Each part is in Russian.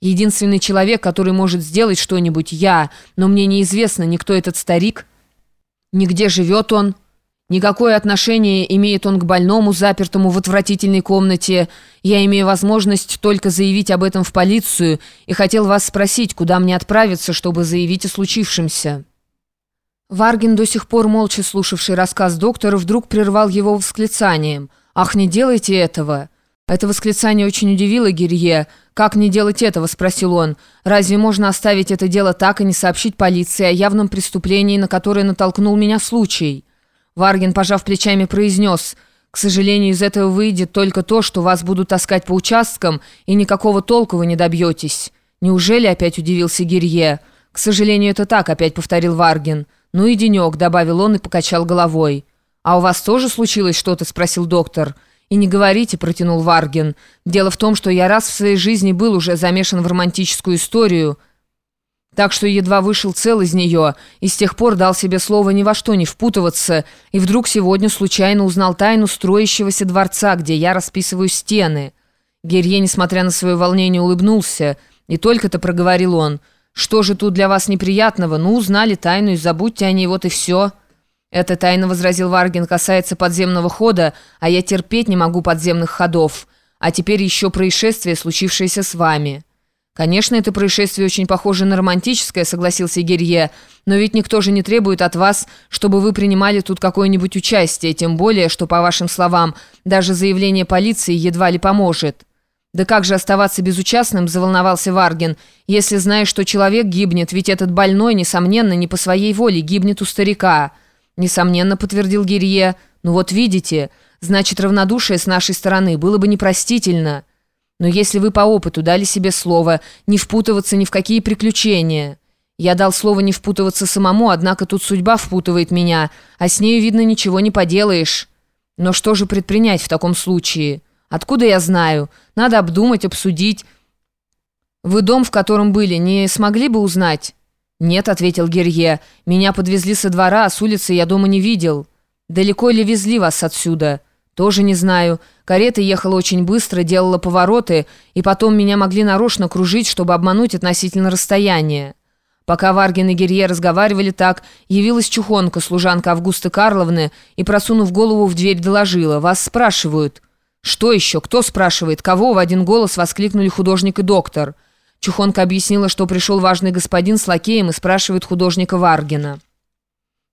Единственный человек, который может сделать что-нибудь, я, но мне неизвестно, никто этот старик, нигде живет он». Никакое отношение имеет он к больному, запертому в отвратительной комнате. Я имею возможность только заявить об этом в полицию и хотел вас спросить, куда мне отправиться, чтобы заявить о случившемся». Варгин, до сих пор молча слушавший рассказ доктора, вдруг прервал его восклицанием. «Ах, не делайте этого!» Это восклицание очень удивило Гирье. «Как не делать этого?» – спросил он. «Разве можно оставить это дело так и не сообщить полиции о явном преступлении, на которое натолкнул меня случай?» Варгин, пожав плечами, произнес, «К сожалению, из этого выйдет только то, что вас будут таскать по участкам, и никакого толку вы не добьетесь». «Неужели?» — опять удивился Гирье. «К сожалению, это так», — опять повторил Варгин. «Ну и денек», — добавил он и покачал головой. «А у вас тоже случилось что-то?» — спросил доктор. «И не говорите», — протянул Варгин. «Дело в том, что я раз в своей жизни был уже замешан в романтическую историю» так что едва вышел цел из нее, и с тех пор дал себе слово ни во что не впутываться, и вдруг сегодня случайно узнал тайну строящегося дворца, где я расписываю стены. Герье, несмотря на свое волнение, улыбнулся, и только-то проговорил он. «Что же тут для вас неприятного? Ну, узнали тайну и забудьте о ней, вот и все». «Эта тайна, — возразил Варгин, — касается подземного хода, а я терпеть не могу подземных ходов. А теперь еще происшествие, случившееся с вами». «Конечно, это происшествие очень похоже на романтическое», — согласился Герье, «но ведь никто же не требует от вас, чтобы вы принимали тут какое-нибудь участие, тем более, что, по вашим словам, даже заявление полиции едва ли поможет». «Да как же оставаться безучастным?» — заволновался Варгин. «Если знаешь, что человек гибнет, ведь этот больной, несомненно, не по своей воле гибнет у старика». «Несомненно», — подтвердил Гирье. «Ну вот видите, значит, равнодушие с нашей стороны было бы непростительно». Но если вы по опыту дали себе слово не впутываться ни в какие приключения... Я дал слово не впутываться самому, однако тут судьба впутывает меня, а с нею, видно, ничего не поделаешь. Но что же предпринять в таком случае? Откуда я знаю? Надо обдумать, обсудить. Вы дом, в котором были, не смогли бы узнать? Нет, ответил Герье. Меня подвезли со двора, с улицы я дома не видел. Далеко ли везли вас отсюда?» «Тоже не знаю. Карета ехала очень быстро, делала повороты, и потом меня могли нарочно кружить, чтобы обмануть относительно расстояния». Пока Варгин и Герье разговаривали так, явилась чухонка, служанка Августы Карловны, и, просунув голову в дверь, доложила. «Вас спрашивают». «Что еще? Кто спрашивает? Кого?» В один голос воскликнули художник и доктор. Чухонка объяснила, что пришел важный господин с лакеем и спрашивает художника Варгина.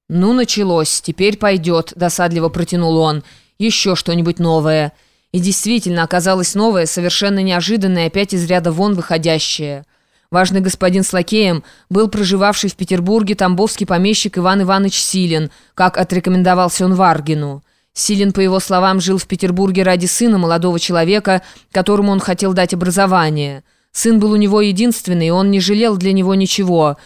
«Ну, началось. Теперь пойдет», — досадливо протянул он еще что-нибудь новое. И действительно оказалось новое, совершенно неожиданное, опять из ряда вон выходящее. Важный господин с лакеем был проживавший в Петербурге тамбовский помещик Иван Иванович Силин, как отрекомендовался он Варгину. Силин, по его словам, жил в Петербурге ради сына молодого человека, которому он хотел дать образование. Сын был у него единственный, и он не жалел для него ничего.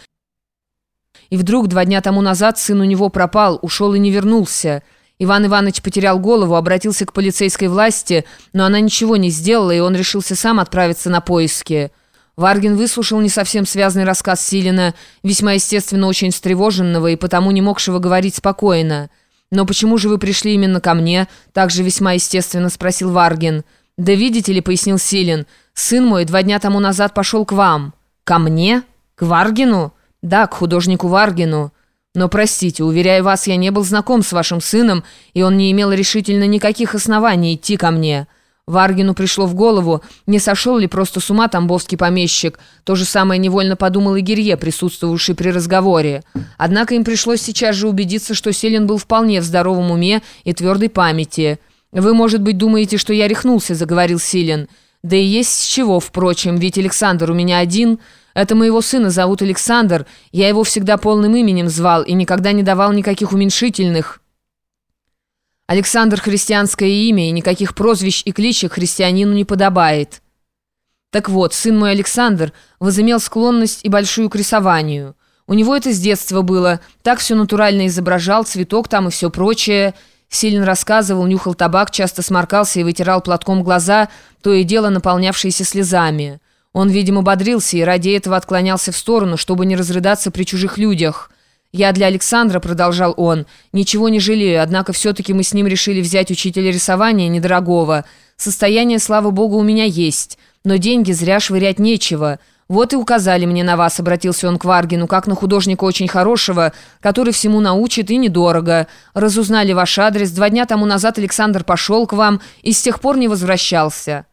И вдруг два дня тому назад сын у него пропал, ушел и не вернулся. Иван Иванович потерял голову, обратился к полицейской власти, но она ничего не сделала, и он решился сам отправиться на поиски. Варгин выслушал не совсем связанный рассказ Силина, весьма естественно очень встревоженного и потому не могшего говорить спокойно. «Но почему же вы пришли именно ко мне?» также весьма естественно спросил Варгин. «Да видите ли», — пояснил Силин, — «сын мой два дня тому назад пошел к вам». «Ко мне? К Варгину?» «Да, к художнику Варгину». Но, простите, уверяю вас, я не был знаком с вашим сыном, и он не имел решительно никаких оснований идти ко мне. Варгину пришло в голову, не сошел ли просто с ума тамбовский помещик. То же самое невольно подумал и Гирье, присутствовавший при разговоре. Однако им пришлось сейчас же убедиться, что Селин был вполне в здоровом уме и твердой памяти. «Вы, может быть, думаете, что я рехнулся», — заговорил Силин. «Да и есть с чего, впрочем, ведь Александр у меня один...» Это моего сына зовут Александр. Я его всегда полным именем звал и никогда не давал никаких уменьшительных. Александр – христианское имя, и никаких прозвищ и кличек христианину не подобает. Так вот, сын мой Александр возымел склонность и большую к рисованию. У него это с детства было. Так все натурально изображал, цветок там и все прочее. Силин рассказывал, нюхал табак, часто сморкался и вытирал платком глаза, то и дело наполнявшиеся слезами. Он, видимо, бодрился и ради этого отклонялся в сторону, чтобы не разрыдаться при чужих людях. «Я для Александра», — продолжал он, — «ничего не жалею, однако все-таки мы с ним решили взять учителя рисования недорогого. Состояние, слава богу, у меня есть. Но деньги зря швырять нечего. Вот и указали мне на вас, обратился он к Варгину, как на художника очень хорошего, который всему научит и недорого. Разузнали ваш адрес. Два дня тому назад Александр пошел к вам и с тех пор не возвращался».